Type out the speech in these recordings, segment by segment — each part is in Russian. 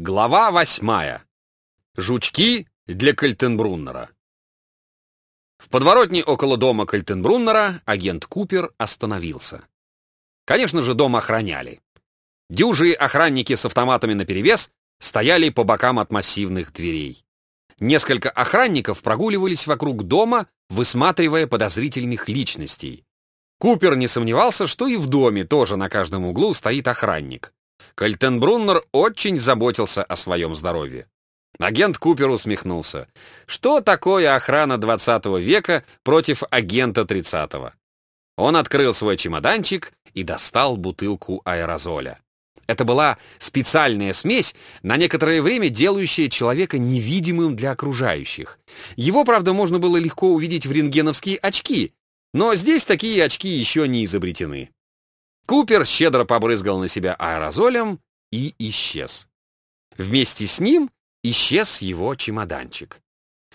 Глава восьмая. Жучки для Кальтенбруннера. В подворотне около дома Кальтенбруннера агент Купер остановился. Конечно же, дом охраняли. Дюжие охранники с автоматами наперевес стояли по бокам от массивных дверей. Несколько охранников прогуливались вокруг дома, высматривая подозрительных личностей. Купер не сомневался, что и в доме тоже на каждом углу стоит охранник. Кальтенбруннер очень заботился о своем здоровье. Агент Купер усмехнулся. Что такое охрана 20 века против агента 30-го? Он открыл свой чемоданчик и достал бутылку аэрозоля. Это была специальная смесь, на некоторое время делающая человека невидимым для окружающих. Его, правда, можно было легко увидеть в рентгеновские очки, но здесь такие очки еще не изобретены. Купер щедро побрызгал на себя аэрозолем и исчез. Вместе с ним исчез его чемоданчик.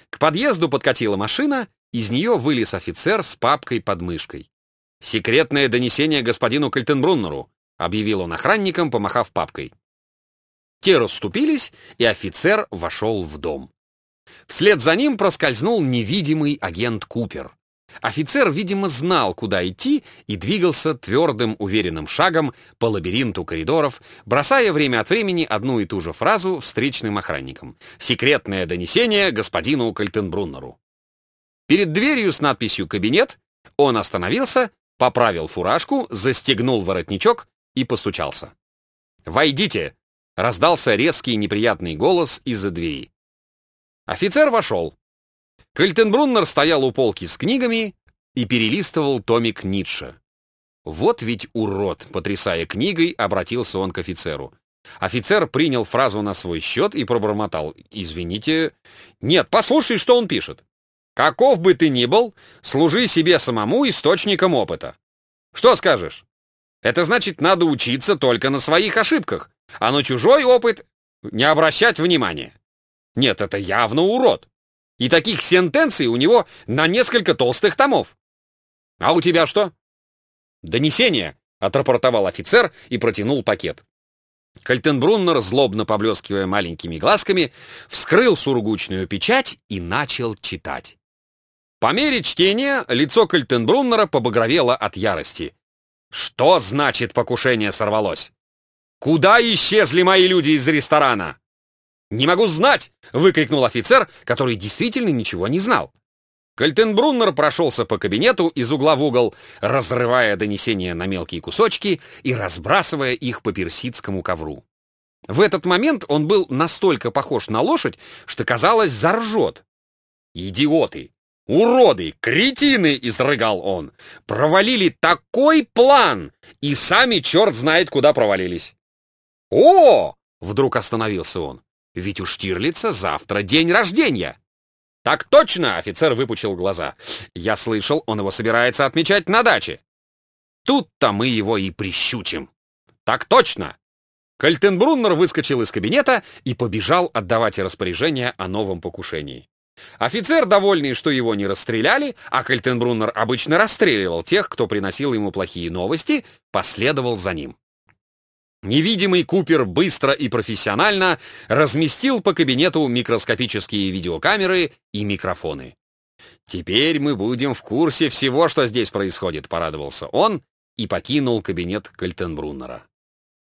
К подъезду подкатила машина, из нее вылез офицер с папкой под мышкой. «Секретное донесение господину Кальтенбруннеру», объявил он охранникам, помахав папкой. Те расступились, и офицер вошел в дом. Вслед за ним проскользнул невидимый агент Купер. Офицер, видимо, знал, куда идти, и двигался твердым, уверенным шагом по лабиринту коридоров, бросая время от времени одну и ту же фразу встречным охранникам. «Секретное донесение господину Кальтенбруннеру». Перед дверью с надписью «Кабинет» он остановился, поправил фуражку, застегнул воротничок и постучался. «Войдите!» — раздался резкий неприятный голос из-за двери. Офицер вошел. Кальтенбруннер стоял у полки с книгами и перелистывал томик Ницше. «Вот ведь урод!» — потрясая книгой, обратился он к офицеру. Офицер принял фразу на свой счет и пробормотал. «Извините...» «Нет, послушай, что он пишет. Каков бы ты ни был, служи себе самому источником опыта. Что скажешь? Это значит, надо учиться только на своих ошибках, а на чужой опыт не обращать внимания. Нет, это явно урод. И таких сентенций у него на несколько толстых томов. А у тебя что? Донесение, отрапортовал офицер и протянул пакет. Кальтенбруннер, злобно поблескивая маленькими глазками, вскрыл сургучную печать и начал читать. По мере чтения лицо Кальтенбруннера побагровело от ярости. Что значит покушение сорвалось? Куда исчезли мои люди из ресторана? «Не могу знать!» — выкрикнул офицер, который действительно ничего не знал. Кальтенбруннер прошелся по кабинету из угла в угол, разрывая донесения на мелкие кусочки и разбрасывая их по персидскому ковру. В этот момент он был настолько похож на лошадь, что, казалось, заржет. «Идиоты! Уроды! Кретины!» — изрыгал он. «Провалили такой план! И сами черт знает, куда провалились!» «О!» — вдруг остановился он. Ведь у Штирлица завтра день рождения. Так точно, офицер выпучил глаза. Я слышал, он его собирается отмечать на даче. Тут-то мы его и прищучим. Так точно. Кальтенбруннер выскочил из кабинета и побежал отдавать распоряжение о новом покушении. Офицер, довольный, что его не расстреляли, а Кальтенбруннер обычно расстреливал тех, кто приносил ему плохие новости, последовал за ним. Невидимый Купер быстро и профессионально разместил по кабинету микроскопические видеокамеры и микрофоны. «Теперь мы будем в курсе всего, что здесь происходит», — порадовался он и покинул кабинет Кальтенбруннера.